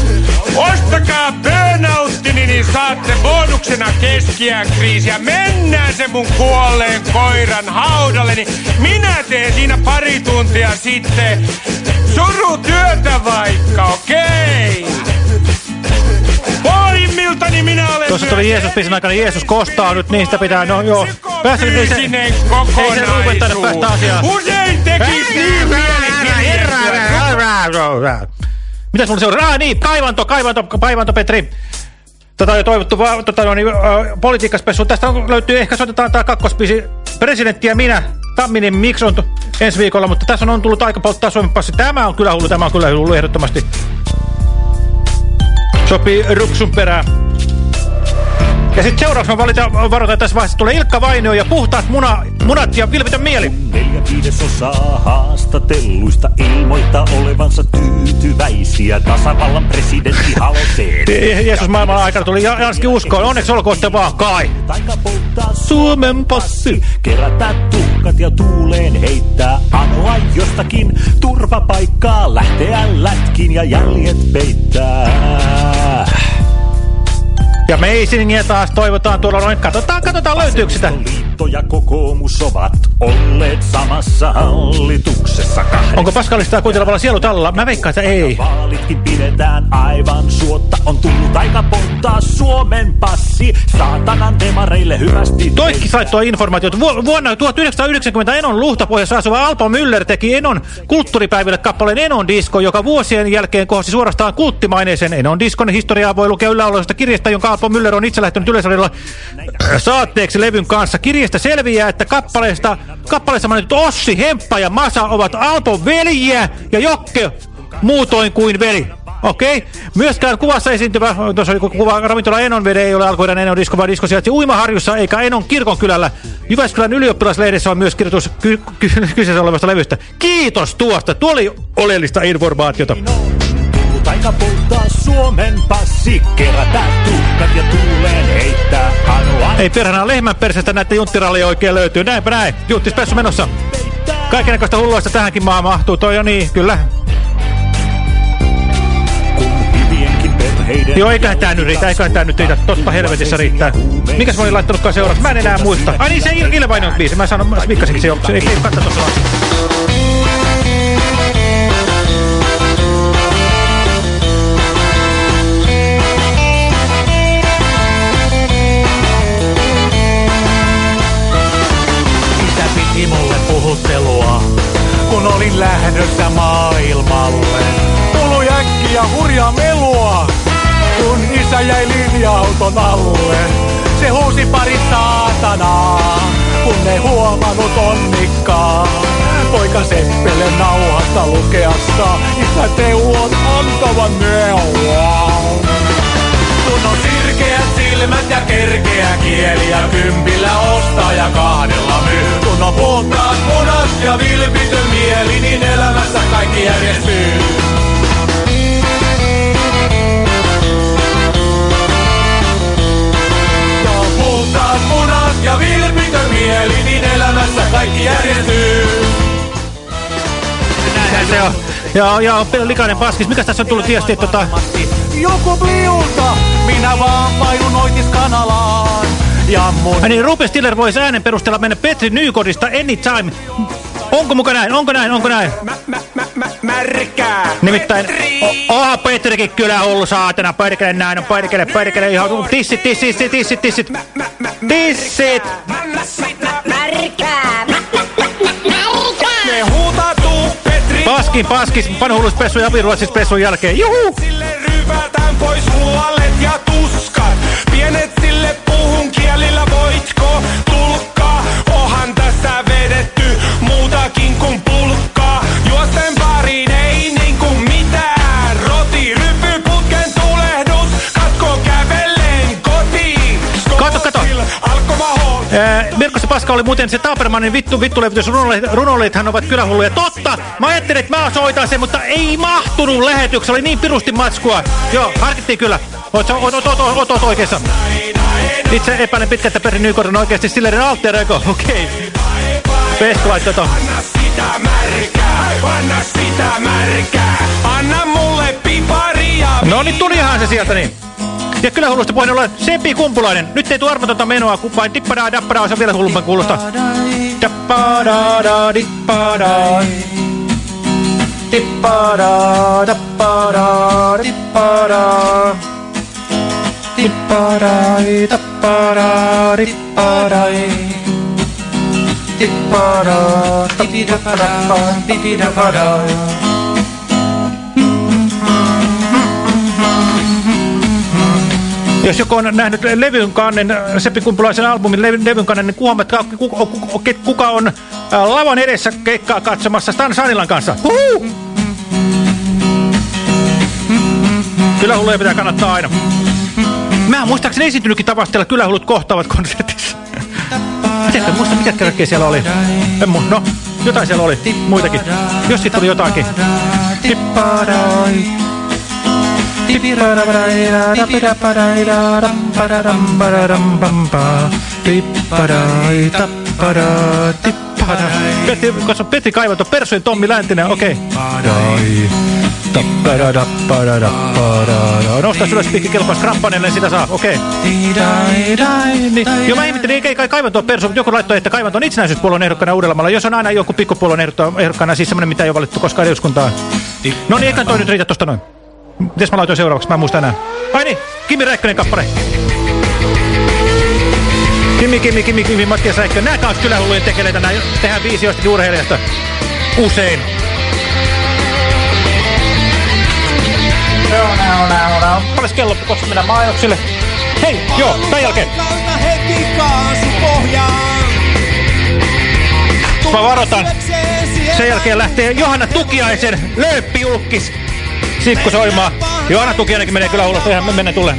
S32: Ostakaa burnouttini, niin saatte bonuksena keskiään kriisiä. Mennään se mun kuolleen koiran haudalle, niin minä teen siinä pari tuntia sitten surutyötä vaikka, okei? Pohjimmiltani minä olen...
S7: Tuossa tuli Jeesus biisin aikana, Jeesus kostaa nyt, niin sitä pitää, no joo. Päästä nyt, se, ei se Ruben taida päästä asiaan.
S32: Usein tekis niin
S7: Mitäs mulla seuraa? Ah niin, kaivanto, kaivanto, kaivanto Petri. Tätä on jo toivottu tota, no, niin, äh, politiikkaspessu. Tästä löytyy, ehkä soitetaan tämä kakkospiisi. Presidentti ja minä, Tamminen miksi on ensi viikolla, mutta tässä on, on tullut aika polttaa Suomen passi. Tämä on kyllä hullu, tämä on kyllä hullu ehdottomasti. Sopii ruksun perään. Ja sitten seuraavaksi valita, varoitan tässä vaiheessa tulee Ilkka Vainio ja puhtaat muna, munat ja vilpitön mieli.
S33: Neljä viidesosaa haastatelluista ilmoittaa olevansa tyytyväisiä tasavallan presidentti Haloseen.
S7: Je- Jeesus maailman aikana tuli Ja- Janski uskoon. Onneksi olkoon sitten vaan kai.
S33: Taika polttaa Suomen passi, kerätä tuhkat ja tuuleen heittää, anoa jostakin turvapaikkaa, lähteä lätkin ja jäljet peittää.
S7: Ja Meisingiä taas toivotaan tuolla noin. Katsotaan, katsotaan löytyykö sitä.
S33: Liitto ja kokoomus ovat olleet samassa hallituksessa kahdeksan.
S7: Onko Paskalista kuitenkin sielu tallella? Mä veikkaan, että ei.
S33: Vaalitkin pidetään aivan suotta. On tullut aika polttaa Suomen passi. Saatanan demareille hyvästi.
S7: Toikki saittoi informaatiota. Vu vuonna 1990 Enon luhtapohjassa asuva Alpo Müller teki Enon kulttuuripäiville kappaleen Enon disko, joka vuosien jälkeen kohosi suorastaan kulttimaineisen Enon diskon historiaa voi lukea yläoloisesta kirjasta, jonka Alpo Müller on itse lähtenyt yleisradiolla saatteeksi levyn kanssa. Kirjasta selviää, että kappaleesta, kappaleessa mainitut Ossi, Hemppa ja Masa ovat Alpon veljiä ja Jokke muutoin kuin veli. Okei. Okay. Myöskään kuvassa esiintyvä, tuossa oli kuva ravintola Enon vede, ei ole alkuinen Enon disko, vaan disko sijaitsi Uimaharjussa eikä Enon kirkonkylällä. Jyväskylän ylioppilaslehdessä on myös kirjoitus ky ky kyseessä olevasta levystä. Kiitos tuosta, tuo oli oleellista informaatiota.
S33: Aika polttaa Suomen passi. Kerätä tuhkat ja tuuleen heittää. Anoa
S7: Ei perhana lehmän persestä näette junttiralli oikein löytyy. Näinpä näin. Junttispessu menossa. Kaikennäköistä hulluista tähänkin maa mahtuu. Toi on niin, kyllä. Joo, eiköhän tää nyt riitä, eiköhän tää nyt riitä. Totta helvetissä riittää. Mikäs mä olin laittanutkaan seuraavaksi? Mä en enää muista. Ai niin, se Il on biisi. Mä sanon, mä vikkasinkin se jo. Ei, ei katso tossa vaan.
S33: Kun olin lähdössä maailmalle. Tuli äkkiä hurjaa melua, kun isä jäi linjalle. auton alle. Se huusi pari saatanaa, kun ei huomannut onnikkaa. Poika Seppele nauhasta lukeassa, isä teuot antavan neuvoa. Kun on sirkeät silmät ja kerkeä kieli ja kympillä ostaa ja kahdella myy. On puhtaat punas ja vilpitön mieli, niin elämässä kaikki järjestyy. Ja puhtaat vilpitön mieli, niin elämässä kaikki järjestyy.
S7: Näinhän se on. Ja, ja Pelle Likainen Paskis, mikä tässä on tullut viesti, että tota...
S33: Joku bliulta, minä vaan painun oitis kanalaan. Ja mun...
S7: Niin, Rupe Stiller voisi äänen perusteella mennä Petri Nykodista anytime. Onko muka näin? Onko näin? Onko näin?
S33: Märkää!
S7: Nimittäin, oha Petrikin kyllä hullu saatana, perkele näin on, perkele, perkele, ihan tissit, tissit, tissit, tissit, tissit,
S22: Märkää!
S33: Ne huutatuu Petri
S7: paskin, paskis, vanhuuluspessu ja aviruotsispessun jälkeen, juhu!
S33: Sille ryvätään pois huolet ja tuskat. Pienet kielillä voitko tulkkaa? Ohan tässä vedetty muutakin kuin pulkkaa. Juosten pariin ei niinku mitään. Roti, rypy, putken tulehdus. Katko kävellen kotiin.
S7: Kato, kato. Ää, Mirko se paska oli muuten se Tapermanin vittu vittulevitys runoleithan ovat kylähulluja. Totta! Mä ajattelin, että mä soitan sen, mutta ei mahtunut lähetyksessä. Oli niin pirusti matskua. Joo, harkittiin kyllä. Oot, oot, oot, oot, oot, oot oikeassa. Itse epäilen pitkä, että Perri Nykort on oikeasti Stillerin alter ego. Okei. Okay. Pesko laittoi ton.
S33: sitä märkää, anna sitä märkää. Anna mulle piparia.
S7: No niin, tulihan se sieltä niin. Ja kyllä hullusta puheen olla Seppi Kumpulainen. Nyt ei tuu armotonta menoa, kun vain dippadaa dappadaa, se on vielä hullumman kuulosta. Dappadaa dippadaa. Dippadaa dappadaa dippadaa. Dippadaa dappadaa dippadaa. Dippadaa dappadaa dippadaa. Jos joku on nähnyt levyn kannen, Seppi Kumpulaisen albumin levyn, kannen, niin huomatkaa, kuka, on ää, lavan edessä keikkaa katsomassa Stan Sanilan kanssa. Huhu! Kyllä hulluja pitää kannattaa aina. Mä muistaakseni esiintynytkin tavastella kyllä hullut kohtaavat konsertissa. Tiedätkö, muista mitä kaikkea siellä oli? En mu no, jotain siellä oli, muitakin. Jos siitä tuli jotakin. Tippadai. Petri, Petri kaivanto, Persujen Tommi Läntinen, okei. Okay. Nostaa ylös pikki kelpaa Skrappanelle, sitä saa, okei. Joo, mä ihmettelin, ei kai kaivantoa Persu, mutta joku laittoi, että kaivanto on itsenäisyyspuolueen ehdokkaana Uudellamaalla. Jos on aina joku pikkupuolueen ehdokkaana, siis semmoinen, mitä ei ole valittu koskaan eduskuntaan. No niin, eikä toi nyt riitä tosta noin. Mites mä laitoin seuraavaksi? Mä en muista enää. Ai niin, Kimi Räikkönen kappale. Kimi, Kimi, Kimi, Kimi, Mattias Räikkönen. Nää kans kyllä hullujen tekeleitä. Nää tehdään viisi jostakin urheilijasta. Usein. Paljon kello, koska mennään mainoksille. Hei, joo, tämän jälkeen.
S33: heti kaasu pohjaan.
S7: Mä varoitan. Sen jälkeen lähtee Johanna Tukiaisen lööppijulkkis. Sikku soimaa. Johanna Tukiainenkin menee kyllä ulos. Ihan mennä tulee.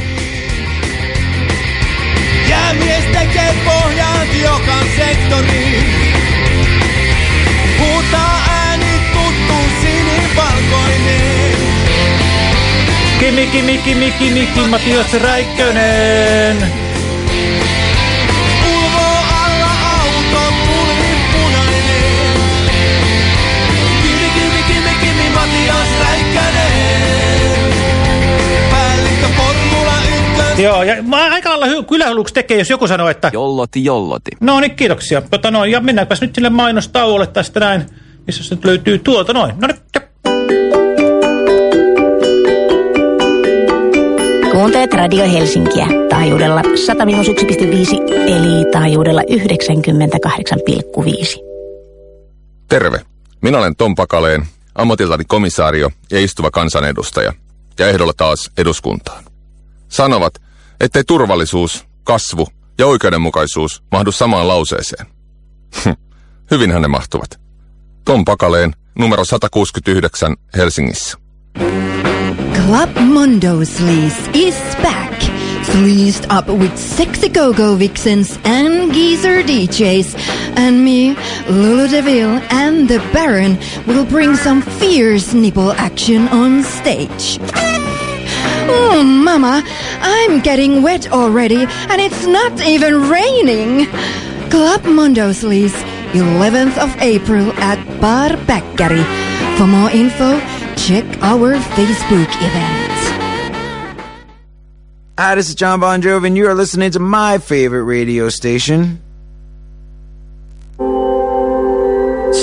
S33: Jäämies tekee pohjaan jokan sektoriin. Huutaa ääni tuttu sinivalkoinen.
S7: Kimi, Kimi, Kimi, Kimi, Kimi, Matias Räikkönen.
S33: Ulvoo alla auto tuli punainen. Kimi, Kimi, Kimi, Kimi, Matias Räikkönen. Päällikkö Formula 1.
S7: Joo, ja mä aika lailla kylähulluksi tekee, jos joku sanoo, että...
S34: Jolloti, jolloti.
S7: No niin, kiitoksia. Tota noin, ja mennäänpäs nyt sille mainostauolle tästä näin. Missä se nyt löytyy tuolta noin. No niin,
S15: Kuuntelet Radio Helsinkiä taajuudella 101,5 eli taajuudella 98,5.
S35: Terve. Minä olen Tom Pakaleen, ammatiltani komisaario ja istuva kansanedustaja. Ja ehdolla taas eduskuntaan. Sanovat, ettei turvallisuus, kasvu ja oikeudenmukaisuus mahdu samaan lauseeseen. Hyvinhän ne mahtuvat. Tom Pakaleen, numero 169 Helsingissä.
S36: Club Mondo Sleaze is back. Sleazed up with sexy go-go vixens and geezer DJs. And me, Lulu DeVille and the Baron will bring some fierce nipple action on stage. Oh, mama, I'm getting wet already and it's not even raining. Club Mondo Sleaze, 11th of April at Bar Bäckari. For more info, check our Facebook event.
S34: Hi, this is John Bon Jovi, and you are listening to my favorite radio station.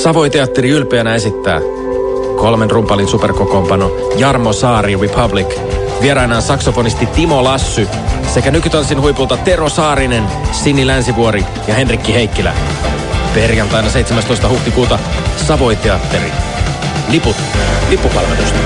S37: Savoiteatteri ylpeänä esittää kolmen rumpalin superkokoonpano Jarmo Saari Republic, vierainaan saksofonisti Timo Lassy sekä nykytanssin huipulta Tero Saarinen, Sini Länsivuori ja Henrikki Heikkilä. Perjantaina 17. huhtikuuta Savoiteatteri. Liput lippupalvelusta.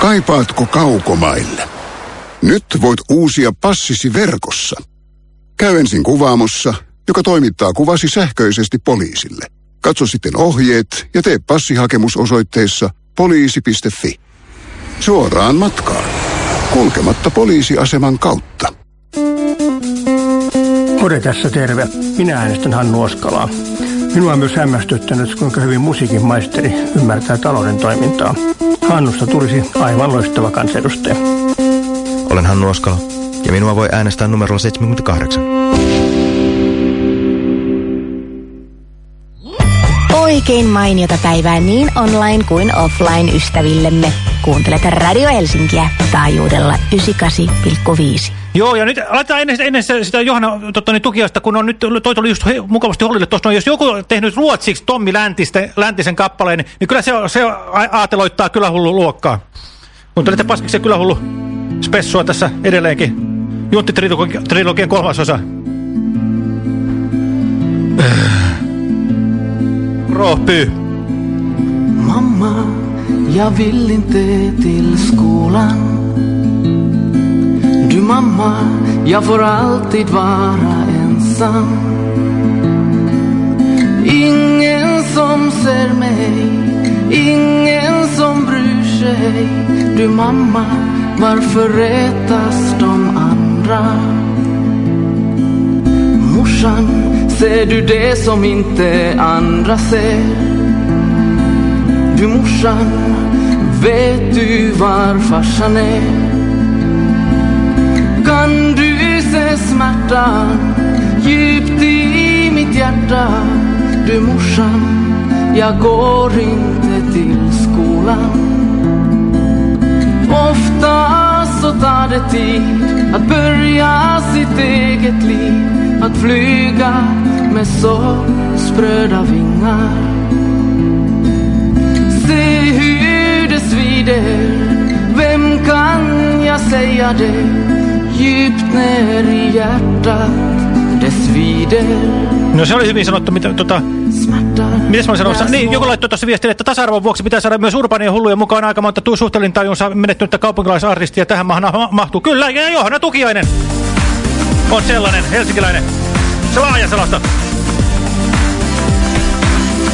S18: Kaipaatko kaukomaille? Nyt voit uusia passisi verkossa. Käy ensin kuvaamossa, joka toimittaa kuvasi sähköisesti poliisille. Katso sitten ohjeet ja tee passihakemus osoitteessa poliisi.fi. Suoraan matkaan, kulkematta poliisiaseman kautta.
S38: Ode tässä terve. Minä äänestän Hannu Oskalaa. Minua on myös hämmästyttänyt, kuinka hyvin musiikin maisteri ymmärtää talouden toimintaa. Hannusta tulisi aivan loistava kansanedustaja.
S39: Olen Hannu Oskala ja minua voi äänestää numerolla 78.
S15: Oikein mainiota päivää niin online kuin offline ystävillemme. Kuuntelet Radio Helsinkiä taajuudella 98,5.
S7: Joo, ja nyt laitetaan ennen, ennen sitä, Johanna totta, niin tukiasta, kun on nyt, toi tuli just he, mukavasti Hollille tuossa, no, jos joku on tehnyt ruotsiksi Tommi Läntistä, Läntisen kappaleen, niin, niin kyllä se, se aateloittaa kyllä hullu luokkaa. Mutta nyt paskiksi kyllä hullu spessua tässä edelleenkin. Juntti-trilogian kolmas osa. Råpy.
S29: Mamma, jag vill inte till skolan. Du mamma, jag får alltid vara ensam. Ingen som ser mig, ingen som bryr sig. Du mamma, varför retas de andra? Morsan, ser du det som inte andra ser? Du morsan, vet du var farsan är? Kan du se smärtan djupt i mitt hjärta? Du morsan, jag går inte till skolan. Ofta så tar det tid att börja sitt eget liv. Att flyga med så spröda vingar. Se hur det svider, vem kan jag säga det? Djupt ner i hjärtat, det svider.
S7: No se oli hyvin sanottu, mitä tota... Mites mä sanoin? Niin, joku laittoi tuossa viestille, että tasa-arvon vuoksi pitää saada myös urbaania ja hulluja mukaan aika monta suhteellintajunsa menettynyttä kaupunkilaisartistia. Tähän maahan ma mahtuu. Kyllä, ja Johanna Tukiainen on sellainen, helsinkiläinen. Se laaja sellaista.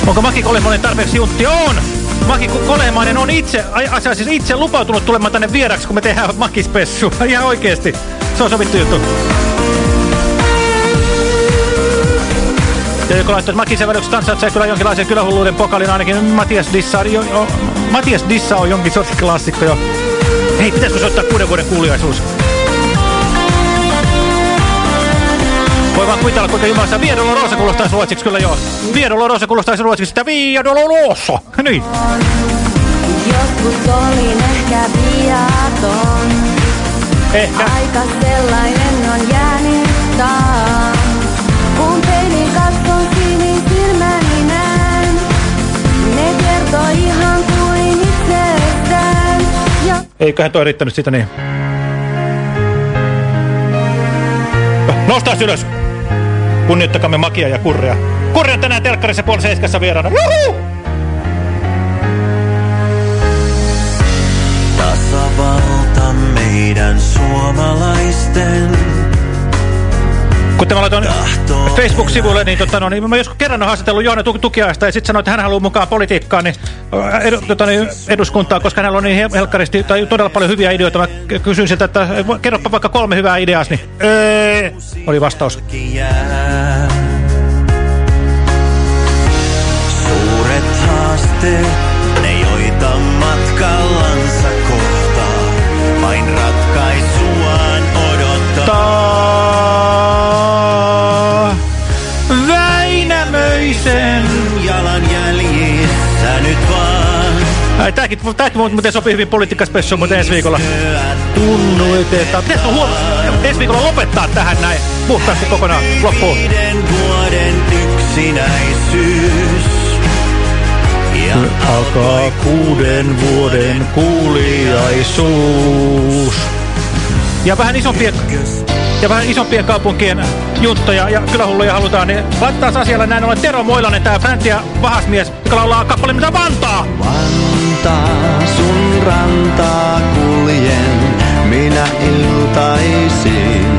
S7: Onko Maki Kolehmainen tarpeeksi juntti? On! Maki Kolehmainen on itse, asia siis itse lupautunut tulemaan tänne vieraksi, kun me tehdään Makispessu. Ihan oikeesti. Se on sovittu juttu. Ja joku laittoi, että Makisen väliksessä tanssaat kyllä jonkinlaisen kylähulluuden pokalin ainakin. Matias Dissa, jo, jo, Matias Dissa on jonkin sortin klassikko jo. Hei, pitäisikö soittaa kuuden vuoden kuuliaisuus? Voi vaan kuvitella, kuinka jumalassa Via Dolorosa kuulostaisi ruotsiksi, kyllä joo. Via Dolorosa kuulostaisi ruotsiksi, sitä Via Dolorosa. Niin.
S22: Joskus olin ehkä viaton.
S7: Ehkä.
S22: Aika sellainen on jäänyt taas. Kun peilin katson sinisilmäni näen, ne kertoo ihan kuin itsestä.
S7: Eiköhän toi riittänyt siitä niin. Nostaa ylös! Kunnioittakamme Makia ja Kurrea. Kurre on tänään telkkarissa puoli seiskassa vieraana. Juhu!
S11: Tasavalta meidän suomalaisten.
S7: Kun mä laitoin Facebook-sivulle, niin, tota, no, niin mä joskus kerran olen haastatellut Johanna Tukiaista ja sitten sanoin, että hän haluaa mukaan politiikkaan niin, edu, tota, niin, eduskuntaa, koska hänellä on niin helkkaristi tai todella paljon hyviä ideoita. Mä kysyin siltä, että kerropa vaikka kolme hyvää ideaa, niin ee, oli vastaus.
S11: Suuret haasteet,
S7: Ai, tääkin, tääkin muuten sopii hyvin politiikkaspessuun, mutta ensi viikolla tunnuitetaan. Pitäisikö huom... ensi viikolla lopettaa tähän näin puhtaasti kokonaan loppuun?
S11: Vuoden yksinäisyys. Ja
S7: alkaa kuuden vuoden kuuliaisuus. Ja vähän isompia, ja vähän isompien kaupunkien juttuja ja kylähulluja halutaan, niin laitetaan asialle näin ollen Tero Moilanen, tää Fräntti ja Vahasmies, joka laulaa kappale mitä Vantaa.
S11: Vantaa sun rantaa kuljen, minä iltaisin.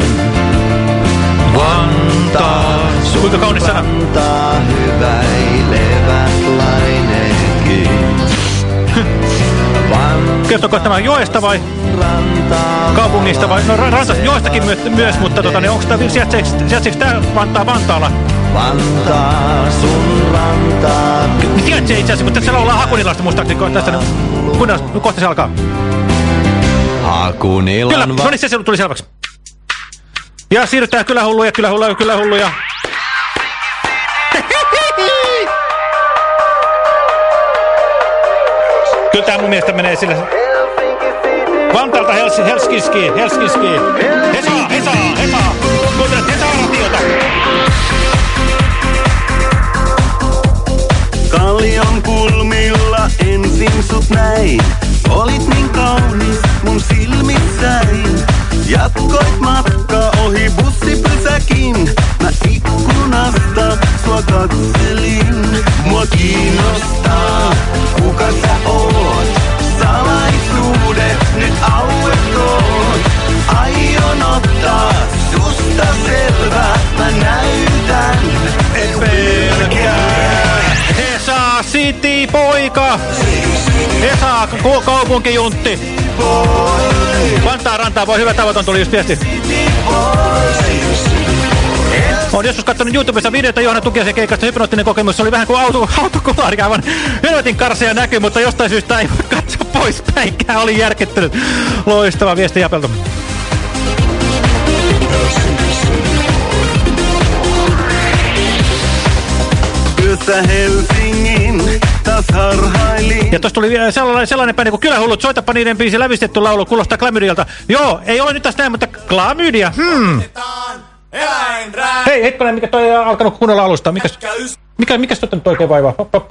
S11: Vantaa sun
S7: Kuinka kaunis sana.
S11: rantaa hyväilevät laineetkin.
S7: Kertoko tämä joesta vai kaupungista vai? No rantasta joestakin myös, myös mutta tota, niin onko tämä sijaitseeko tämä Vantaa Vantaalla?
S11: Vantaa sun rantaa.
S7: Sijaitsee itse asiassa, mutta siellä ollaan Hakunilasta muistaakseni tästä. Kuinka kohta se alkaa?
S11: Hakunilan
S7: Kyllä, no niin se tuli selväksi. Ja siirrytään kylähulluja, kylähulluja, kylähulluja. Kyllä tämä mun mielestä menee sille. Vantaalta Hels Helsinkiin, Helsinkiin. Hesa, Hesa, Hesa. Kuuntelet Hesa-ratiota.
S11: Kallion kulmilla ensin sut näin. Olit niin kaunis mun silmissäin. Jatkoit matka ohi bussipysäkin. Mä ikkunasta sua katselin. Mua kiinnostaa,
S7: Ku- kaupunkijuntti. Vantaa rantaa voi hyvä tavaton tuli just viesti. Olen joskus katsonut YouTubessa videota Johanna Tukiasen keikasta. Hypnoottinen kokemus se oli vähän kuin auto, autokolari, aivan helvetin karseja näkyy, mutta jostain syystä ei voi katsoa pois päinkään. Oli järkettynyt. Loistava viesti Japelta.
S11: Yössä Helsingin taas harhailin.
S7: Ja tuossa tuli vielä sellainen, sellainen päin kuin Kylähullut, soitapa niiden biisi lävistetty laulu, kuulostaa klamydialta. Joo, ei ole nyt taas näin, mutta klamydia, hmm. Hei, hetkonen, mikä toi on alkanut kunnolla alusta? Mikäs, mikä, mikäs toi nyt oikein vaivaa? Hop, hop.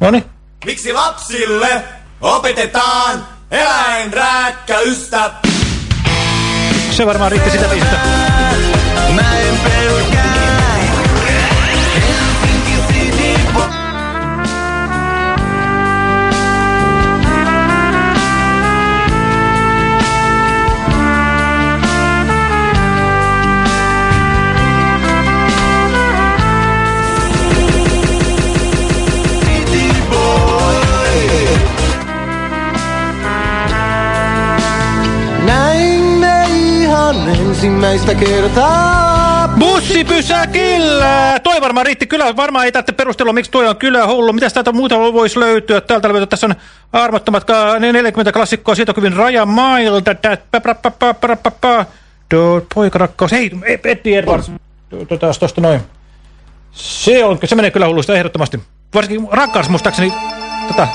S7: Noniin.
S11: Miksi lapsille opetetaan eläinrääkkäystä?
S7: Se varmaan riitti sitä biisistä.
S11: Mä en pelkää. Ensimmäistä kertaa.
S7: Bussipysäkillä! Toi varmaan riitti kyllä. Varmaan ei tarvitse perustella, miksi toi on kyllä hullu. Mitäs täältä muuta voisi löytyä? Täältä löytyy, tässä on armottomat ka- 40 klassikkoa sietokyvyn rajamailta. Poikarakkaus. Hei, Eddie Edwards. Taas tosta noin. Se, on, se menee kyllä hulluista ehdottomasti. Varsinkin rakkaus muistaakseni. Tota,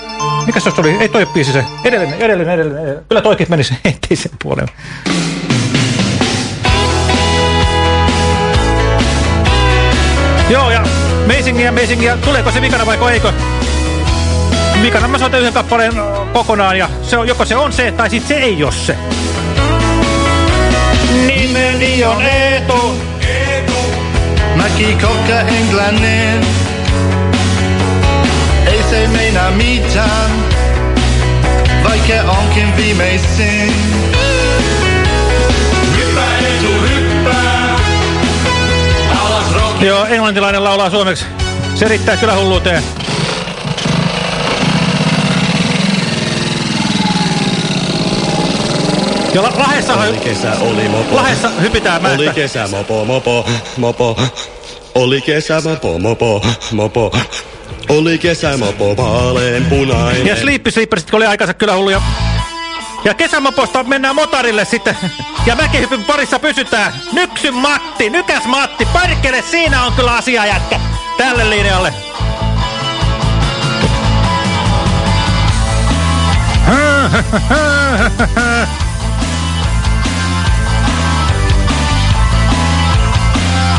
S7: mikä se oli? Ei toi biisi se. Edellinen, edellinen, edellinen. Kyllä toikin menisi ettei sen puolelle. Joo, ja Mazingia, Mazingia, tuleeko se vikana vai eikö? Vikana mä soitan yhden kappaleen kokonaan ja se on, joko se on se tai sitten se ei ole se. Nimeni on Eetu.
S30: Mäki kokka englannin. Ei se meinaa mitään, vaikka onkin viimeisin.
S7: Joo, englantilainen laulaa suomeksi. Se riittää kyllä hulluuteen. Ja la Lahessa,
S40: Oli kesä, oli mopo.
S7: Lahessa hypitään mäestä.
S40: Oli kesä, mopo, mopo, mopo. Oli kesä, mopo, mopo, mopo. Oli kesä, mopo, vaalean punainen.
S7: Ja Sleepy Sleepersit oli aikansa kyllä hulluja. Ja kesämoposta mennään motarille sitten. Ja mäkihypyn parissa pysytään. Nyksy Matti, nykäs Matti. Perkele, siinä on kyllä asia jätkä. Tälle linjalle.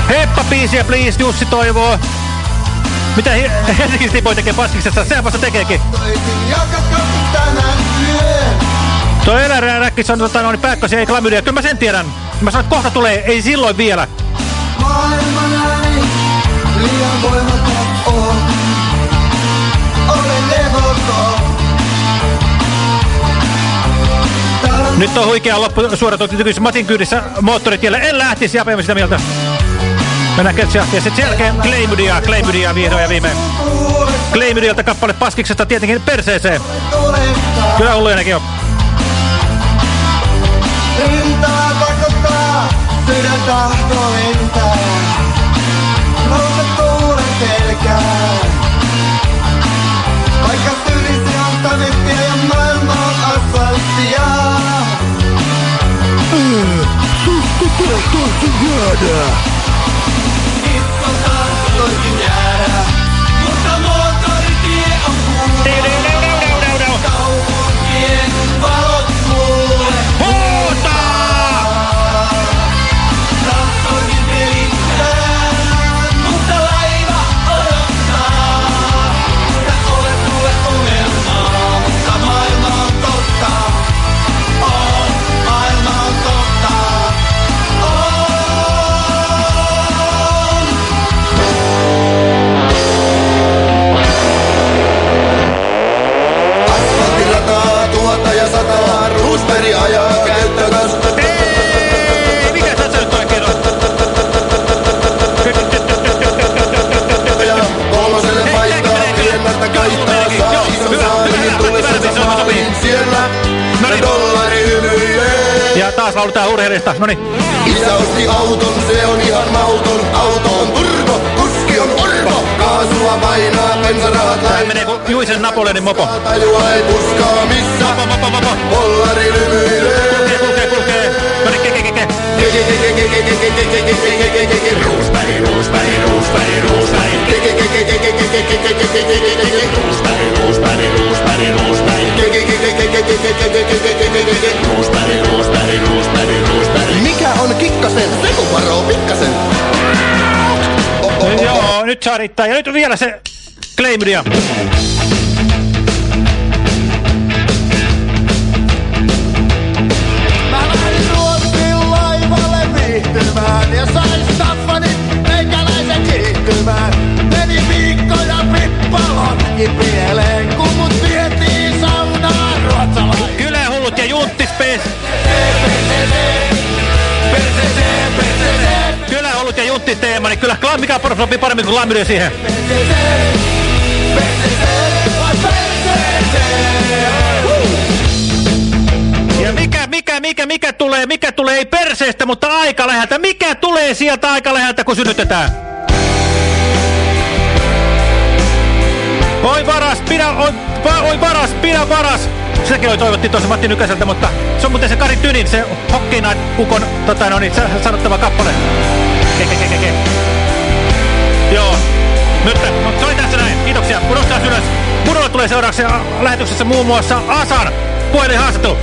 S7: Heppa biisiä please, Jussi toivoo. Mitä He- Helsingin Stipoi tekee paskiksessa? Sehän vasta tekeekin. Eläinräkki on tota, noin pääkkösiä ei klamydia. Kyllä mä sen tiedän. Mä sanon, että kohta tulee. Ei silloin vielä.
S17: Liian voimakas on. Olen levoton.
S7: Nyt on huikea loppu suoratoitu nykyisessä Matin kyydissä moottoritielle. En lähtisi ja sitä mieltä. Mennään Ketsjahtiin. Sitten sen jälkeen Claymudia, Claymudia vihdoin ja viimein. Claymudilta kappale paskiksesta tietenkin perseeseen. Kyllä hulluja nekin on.
S17: Pakottaa, sydän tahto lentää. Nouse tuulen selkään. Vaikka sylissä on samettia ja maailma on asfalttia. Itse Ja
S7: taas lauletaan urheilista. Noniin.
S17: Isä osti auton, se on ihan mauton. Auto on turbo, kuski on orpo. Kaasua painaa, bensarahat
S7: Tää menee Juisen Napoleonin mopo.
S17: Tajua ei puskaa missä.
S7: Mopo, mopo, mopo.
S17: Dollari hymyilee. Mikä on kikkasen? Se kun varoo pikkasen.
S7: Joo, nyt saa riittää. Ja nyt vielä se Claymudia.
S17: Viihtymään ja sain Staffanit meikäläisen kiihtymään. Meni viikko ja pippalokki pieleen, kun mut vietiin saunaan ruotsalainen.
S7: Kyllä hullut ja junttispes. Kyllä hullut ja junttisteema, niin kyllä mikä sopii paremmin kuin siihen. Ja mikä, mikä, mikä, mikä tulee, mikä tulee, ei perseestä, mutta aika läheltä. Mikä tulee sieltä aika läheltä, kun synnytetään? Oi varas, pidä, oi, oi varas, pidä varas. Sekin oli toivottiin tuossa Matti Nykäseltä, mutta se on muuten se Kari Tynin, se Hokkina kukon tota, no niin, sa- sanottava kappale. Ke, ke, ke, ke. Joo, nyt se oli tässä näin. Kiitoksia. Pudostaa ylös. Pudolla tulee seuraavaksi lähetyksessä muun muassa Asan puhelinhaastattelu.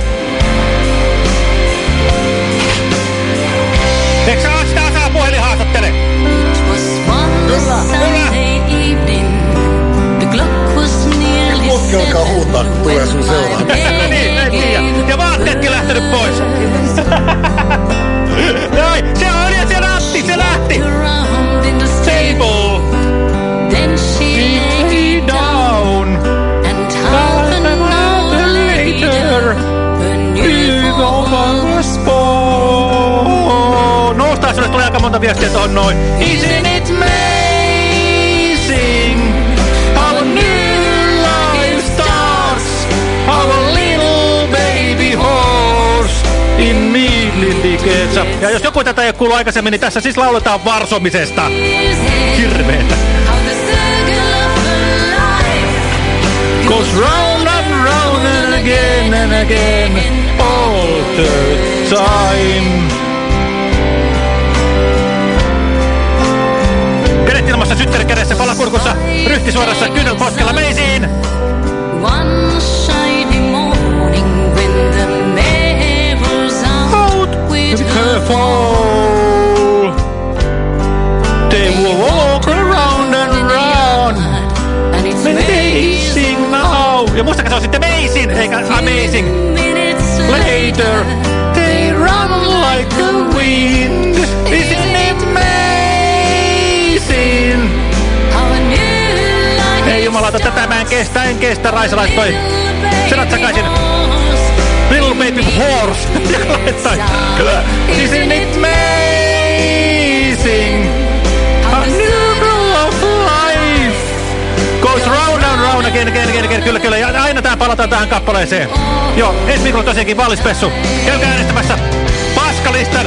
S7: Noin. Isn't it amazing how a new life starts? How a little baby horse gets up. Ja jos joku tätä ei ole kuullut aikaisemmin, niin tässä siis lauletaan varsomisesta. Hirveetä. Goes round and round and again and again all the time. Ilmassa, sytteri kädessä, pala kurkussa, poskella meisiin.
S22: One shiny out with
S7: Careful. They walk around and round. Amazing now. Ja muistakaa se on sitten amazing, eikä amazing. Later, they run like the wind. Isn't it Ei jumalauta, tätä mä en kestä, en kestä, Raisa laittoi. Se ratsakaisin. Little baby horse. Ja laittoi. Isn't it amazing? A new of life goes round and round again, again, again, again. Kyllä, kyllä. Ja aina tähän palataan tähän kappaleeseen. Joo, ensi viikolla tosiaankin vallispessu. Käykää äänestämässä Paskalistan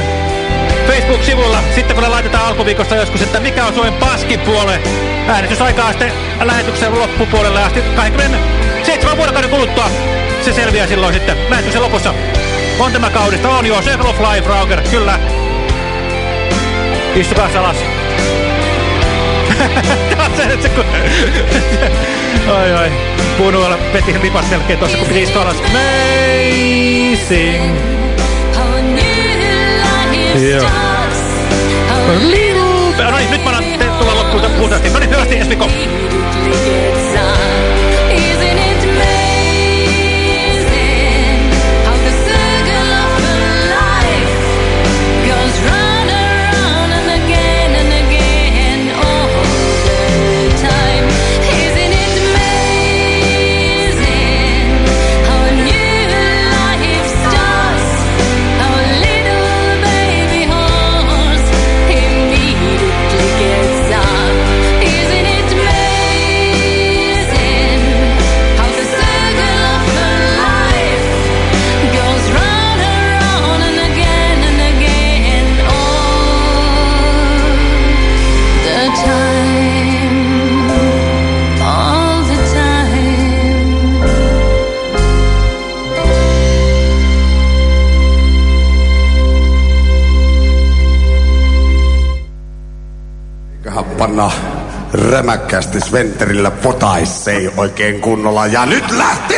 S7: Facebook-sivulla. Sitten kun laitetaan alkuviikosta joskus, että mikä on Suomen paskin puole. Äänestysaikaa sitten lähetyksen loppupuolelle asti 27 vuorokauden kuluttua. Se selviää silloin sitten lähetyksen lopussa. On tämä kaudista, on jo. Circle of Life, Rauger, kyllä. Istukaa alas. Taas se kun... Oi oi. Punuella veti lipas melkein tuossa kun piti istua alas. Amazing. Joo. Little... No niin, nyt mä annan tulla loppuun puhtaasti. No niin, hyvästi Espiko.
S41: Panna rämäkkästi Sventerillä potaissei oikein kunnolla. Ja nyt lähti!